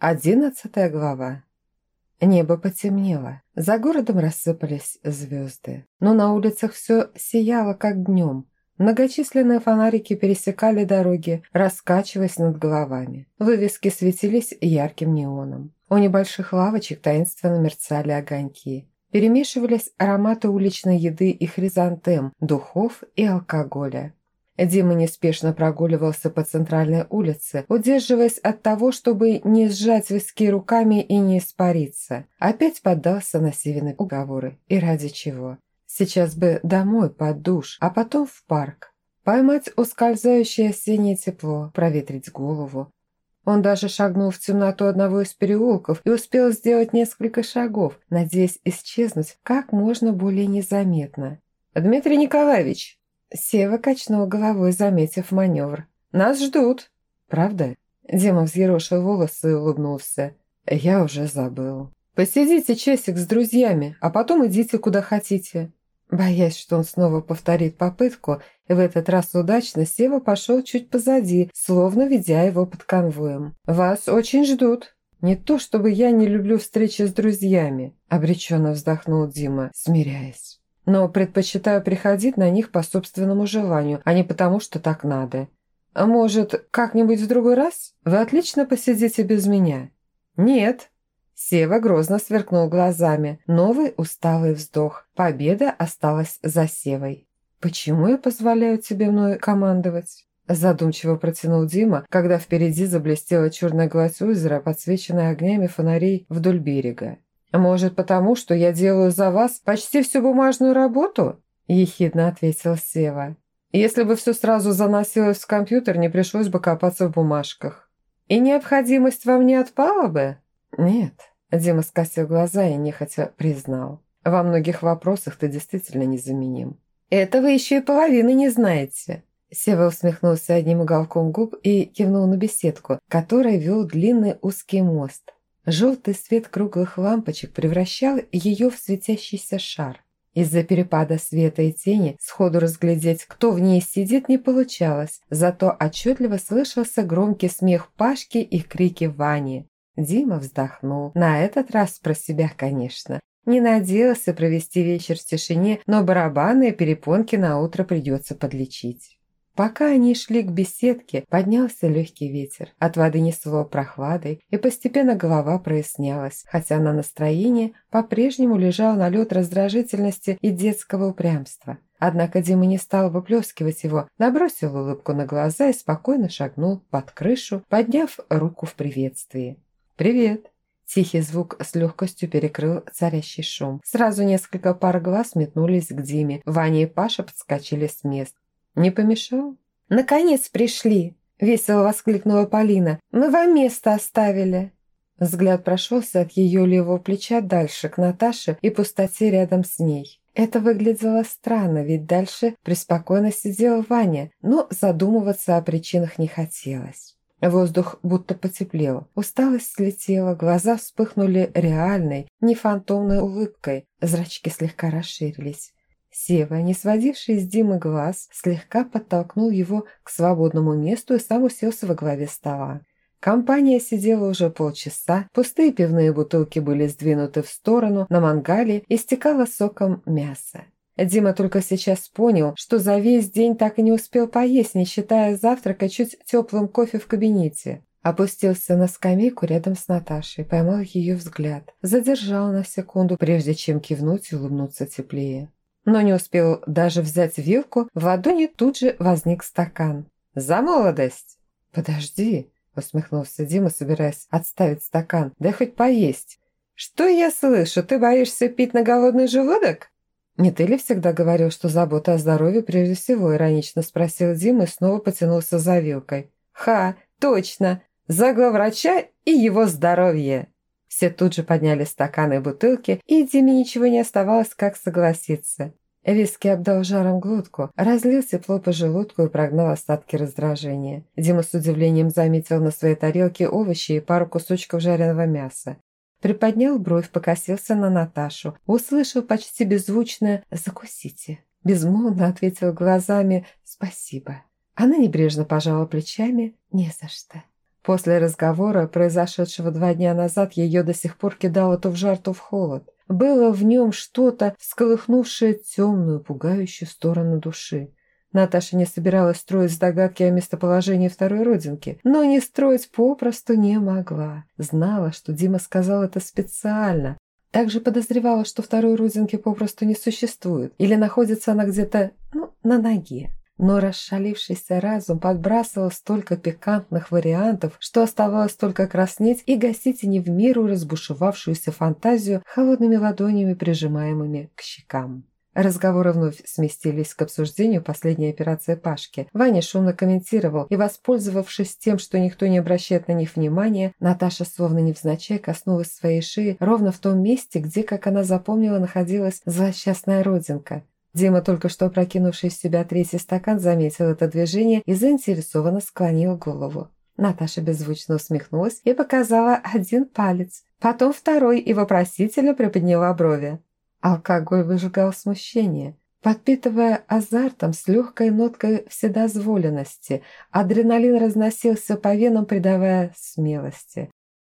Одиннадцатая глава. Небо потемнело, за городом рассыпались звезды. Но на улицах все сияло, как днем. Многочисленные фонарики пересекали дороги, раскачиваясь над головами. Вывески светились ярким неоном. У небольших лавочек таинственно мерцали огоньки. Перемешивались ароматы уличной еды и хризантем, духов и алкоголя. Дима неспешно прогуливался по центральной улице, удерживаясь от того, чтобы не сжать виски руками и не испариться. Опять поддался на Севины уговоры. И ради чего? Сейчас бы домой под душ, а потом в парк. Поймать ускользающее осеннее тепло, проветрить голову. Он даже шагнул в темноту одного из переулков и успел сделать несколько шагов, надеясь исчезнуть как можно более незаметно. «Дмитрий Николаевич!» Сева качнул головой, заметив маневр. «Нас ждут!» «Правда?» Дима взъерошил волосы и улыбнулся. «Я уже забыл». «Посидите часик с друзьями, а потом идите куда хотите». Боясь, что он снова повторит попытку, и в этот раз удачно, Сева пошел чуть позади, словно ведя его под конвоем. «Вас очень ждут». «Не то, чтобы я не люблю встречи с друзьями», – обреченно вздохнул Дима, смиряясь но предпочитаю приходить на них по собственному желанию, а не потому, что так надо. А может, как-нибудь в другой раз? Вы отлично посидите без меня». «Нет». Сева грозно сверкнул глазами. Новый усталый вздох. Победа осталась за Севой. «Почему я позволяю тебе мною командовать?» Задумчиво протянул Дима, когда впереди заблестела черная гладь озера, подсвеченная огнями фонарей вдоль берега. «Может, потому, что я делаю за вас почти всю бумажную работу?» – ехидно ответил Сева. «Если бы все сразу заносилось в компьютер, не пришлось бы копаться в бумажках. И необходимость вам не отпала бы?» «Нет», – Дима скосил глаза и нехотя признал. «Во многих вопросах ты действительно незаменим». «Это вы еще и половины не знаете». Сева усмехнулся одним уголком губ и кивнул на беседку, которая вел длинный узкий мост – Желтый свет круглых лампочек превращал ее в светящийся шар. Из-за перепада света и тени сходу разглядеть, кто в ней сидит, не получалось, зато отчетливо слышался громкий смех Пашки и крики Вани. Дима вздохнул. На этот раз про себя, конечно. Не надеялся провести вечер в тишине, но барабаны и перепонки на утро придется подлечить. Пока они шли к беседке, поднялся легкий ветер. От воды несло прохладой, и постепенно голова прояснялась, хотя на настроении по-прежнему лежал налет раздражительности и детского упрямства. Однако Дима не стал выплескивать его, набросил улыбку на глаза и спокойно шагнул под крышу, подняв руку в приветствии. «Привет!» Тихий звук с легкостью перекрыл царящий шум. Сразу несколько пар глаз метнулись к Диме. Ваня и Паша подскочили с мест. «Не помешал?» «Наконец пришли!» – весело воскликнула Полина. «Мы вам место оставили!» Взгляд прошелся от ее левого плеча дальше, к Наташе и пустоте рядом с ней. Это выглядело странно, ведь дальше преспокойно сидела Ваня, но задумываться о причинах не хотелось. Воздух будто потеплел, усталость слетела, глаза вспыхнули реальной, не фантомной улыбкой, зрачки слегка расширились. Сева, не сводивший с Димы глаз, слегка подтолкнул его к свободному месту и сам уселся во главе стола. Компания сидела уже полчаса, пустые пивные бутылки были сдвинуты в сторону, на мангале истекало соком мясо. Дима только сейчас понял, что за весь день так и не успел поесть, не считая завтрака чуть теплым кофе в кабинете. Опустился на скамейку рядом с Наташей, поймал ее взгляд, задержал на секунду, прежде чем кивнуть и улыбнуться теплее но не успел даже взять вилку, в ладони тут же возник стакан. «За молодость!» «Подожди!» – усмехнулся Дима, собираясь отставить стакан. «Дай хоть поесть!» «Что я слышу? Ты боишься пить на голодный желудок?» «Не ты ли всегда говорил, что забота о здоровье прежде всего?» – иронично спросил Дима и снова потянулся за вилкой. «Ха, точно! За главврача и его здоровье!» Все тут же подняли стаканы и бутылки, и Диме ничего не оставалось, как согласиться. Виски обдал жаром глотку, разлил тепло по желудку и прогнал остатки раздражения. Дима с удивлением заметил на своей тарелке овощи и пару кусочков жареного мяса. Приподнял бровь, покосился на Наташу, услышал почти беззвучное «закусите». Безмолвно ответил глазами «спасибо». Она небрежно пожала плечами «не за что». После разговора, произошедшего два дня назад, ее до сих пор кидало то в жар, то в холод. Было в нем что-то, всколыхнувшее темную, пугающую сторону души. Наташа не собиралась строить догадки о местоположении второй родинки, но не строить попросту не могла. Знала, что Дима сказал это специально. Также подозревала, что второй родинки попросту не существует, или находится она где-то, ну, на ноге. Но расшалившийся разум подбрасывал столько пикантных вариантов, что оставалось только краснеть и гасить не в меру разбушевавшуюся фантазию холодными ладонями, прижимаемыми к щекам. Разговоры вновь сместились к обсуждению последней операции Пашки. Ваня шумно комментировал, и, воспользовавшись тем, что никто не обращает на них внимания, Наташа словно невзначай коснулась своей шеи ровно в том месте, где, как она запомнила, находилась злосчастная родинка. Дима, только что прокинувший в себя третий стакан, заметил это движение и заинтересованно склонил голову. Наташа беззвучно усмехнулась и показала один палец, потом второй и вопросительно приподняла брови. Алкоголь выжигал смущение, подпитывая азартом с легкой ноткой вседозволенности. Адреналин разносился по венам, придавая смелости.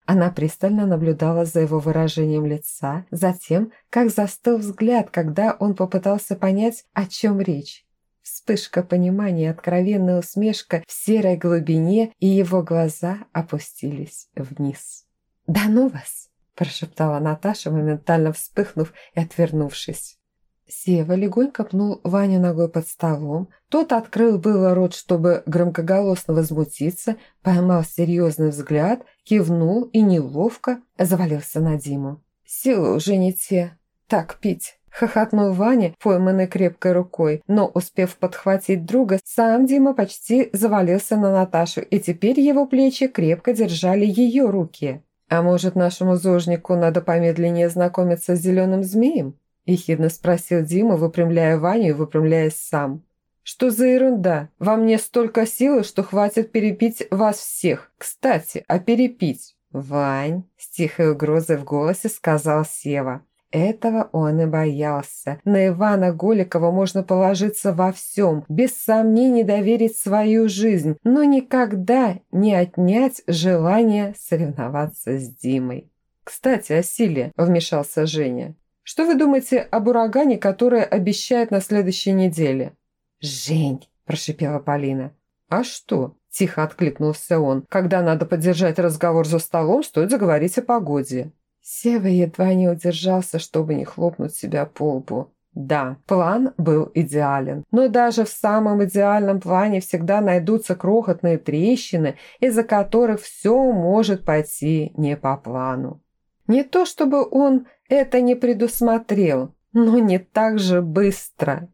Она пристально наблюдала за его выражением лица, за тем, как застыл взгляд, когда он попытался понять, о чем речь. Вспышка понимания, откровенная усмешка в серой глубине, и его глаза опустились вниз. «Да ну вас!» – прошептала Наташа, моментально вспыхнув и отвернувшись. Сева легонько пнул Ваню ногой под столом. Тот открыл было рот, чтобы громкоголосно возмутиться, поймал серьезный взгляд, кивнул и неловко завалился на Диму. «Силы уже не те. Так пить». Хохотнул Ваня, пойманный крепкой рукой, но, успев подхватить друга, сам Дима почти завалился на Наташу, и теперь его плечи крепко держали ее руки. «А может, нашему зожнику надо помедленнее знакомиться с зеленым змеем?» – ехидно спросил Дима, выпрямляя Ваню и выпрямляясь сам. «Что за ерунда? Во мне столько силы, что хватит перепить вас всех. Кстати, а перепить?» «Вань», – с тихой угрозой в голосе сказал Сева. Этого он и боялся. На Ивана Голикова можно положиться во всем, без сомнений доверить свою жизнь, но никогда не отнять желание соревноваться с Димой. «Кстати, о силе», – вмешался Женя. Что вы думаете об урагане, который обещает на следующей неделе?» «Жень!» – прошипела Полина. «А что?» – тихо откликнулся он. «Когда надо поддержать разговор за столом, стоит заговорить о погоде». Сева едва не удержался, чтобы не хлопнуть себя по лбу. Да, план был идеален, но даже в самом идеальном плане всегда найдутся крохотные трещины, из-за которых все может пойти не по плану. Не то чтобы он это не предусмотрел, но не так же быстро.